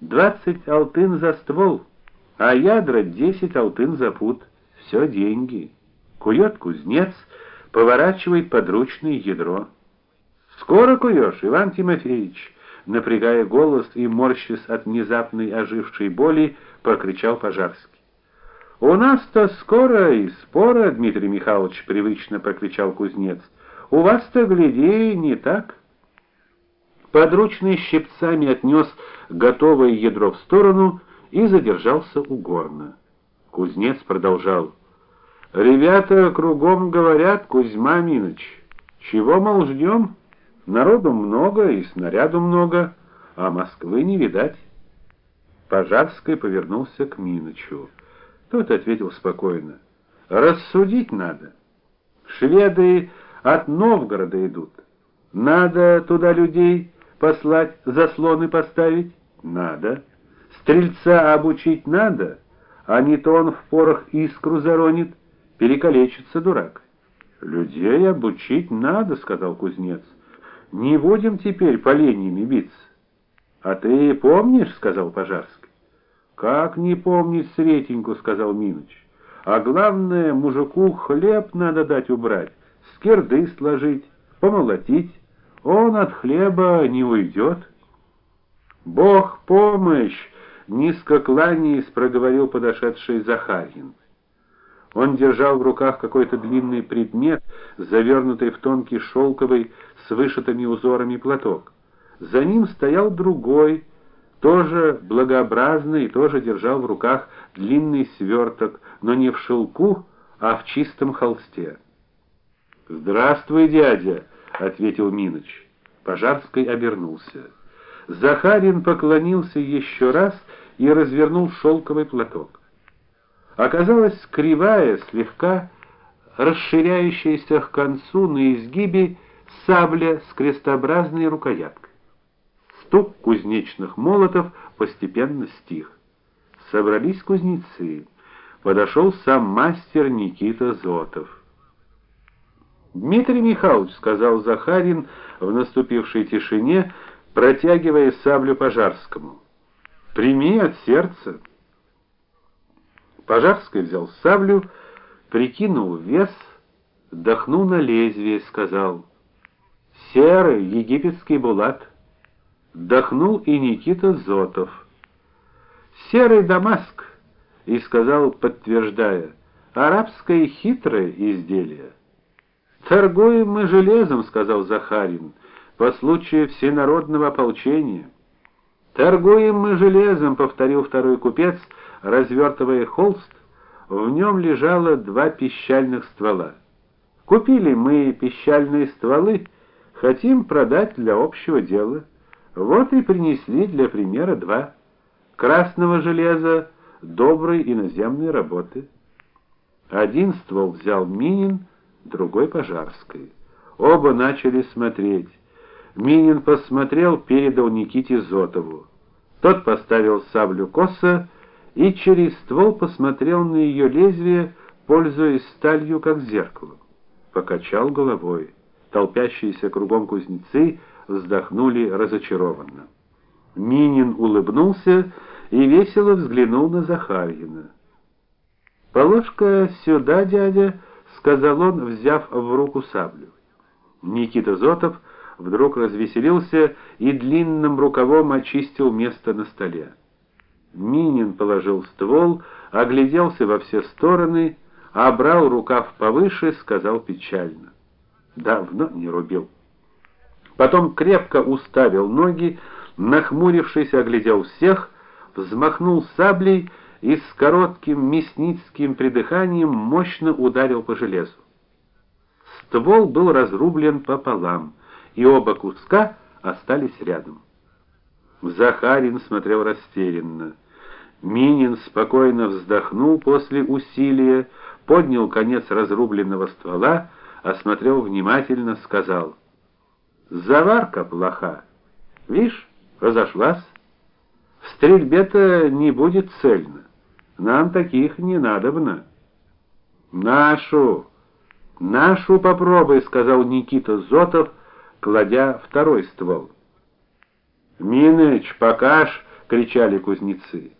Двадцать алтын за ствол, а ядра десять алтын за пуд. Все деньги. Кует кузнец, поворачивает подручное ядро. Скоро куешь, Иван Тимофеевич, напрягая голос и морщась от внезапной ожившей боли, прокричал Пожарский. У нас-то скоро и спора, Дмитрий Михайлович привычно прокричал кузнец. У вас-то гляди, не так? Подручный щипцами отнес готовое ядро в сторону и задержался у горна. Кузнец продолжал: "Ребята кругом говорят, Кузьма Миноч, чего мол ждем? Народу много и снаряду много, а Москвы не видать". Пожарский повернулся к Миночу. Тот ответил спокойно: "Рассудить надо. Шведы от Новгорода идут. Надо туда людей послать, заслоны поставить? Надо. Стрельца обучить надо, а не то он в порох искру заронит, перекалечится дурак. Людей обучить надо, сказал кузнец. Не будем теперь поленьями биться. А ты помнишь, сказал Пожарский. Как не помнить Сретеньку, сказал Миноч. А главное, мужику хлеб надо дать убрать, скирды сложить, помолотить он от хлеба не уйдет. Бог помощь, низко кланяясь, проговорил подошедший Захарин. Он держал в руках какой-то длинный предмет, завернутый в тонкий шелковый с вышитыми узорами платок. За ним стоял другой, тоже благообразный, и тоже держал в руках длинный сверток, но не в шелку, а в чистом холсте. "Здравствуй, дядя", ответил Миноч. Пожарский обернулся. Захарин поклонился еще раз и развернул шелковый платок. Оказалась кривая, слегка расширяющаяся к концу на изгибе сабля с крестообразной рукояткой. Стук кузнечных молотов постепенно стих. Собрались кузнецы. Подошел сам мастер Никита Зотов. Дмитрий Михайлович, сказал Захарин в наступившей тишине, протягивая саблю Пожарскому. Прими от сердца. Пожарский взял саблю, прикинул вес, вдохнул на лезвие, сказал: "Серый египетский булат". Вдохнул и Никита Зотов. "Серый Дамаск", и сказал, подтверждая: "Арабское хитрое изделие". Торгуем мы железом, сказал Захарин, по случаю всенародного ополчения. Торгуем мы железом, повторил второй купец, развертывая холст. В нем лежало два пищальных ствола. Купили мы пищальные стволы, хотим продать для общего дела. Вот и принесли для примера два красного железа доброй иноземной работы. Один ствол взял Минин, другой Пожарской. Оба начали смотреть. Минин посмотрел, передал Никите Зотову. Тот поставил саблю косо и через ствол посмотрел на ее лезвие, пользуясь сталью как зеркалом. Покачал головой. Толпящиеся кругом кузнецы вздохнули разочарованно. Минин улыбнулся и весело взглянул на Захарьина. Положка сюда, дядя, сказал он, взяв в руку саблю. Никита Зотов вдруг развеселился и длинным рукавом очистил место на столе. Минин положил ствол, огляделся во все стороны, обрал рукав повыше, сказал печально: "Давно не рубил". Потом крепко уставил ноги, нахмурившись, оглядел всех, взмахнул саблей и с коротким мясницким придыханием мощно ударил по железу. Ствол был разрублен пополам, и оба куска остались рядом. Захарин смотрел растерянно. Минин спокойно вздохнул после усилия, поднял конец разрубленного ствола, осмотрел внимательно, сказал: "Заварка плоха. Видишь, разошлась. В стрельбе-то не будет цельно. Нам таких не надобно. Нашу, нашу попробуй, сказал Никита Зотов, кладя второй ствол. Миныч, покаж, кричали кузнецы.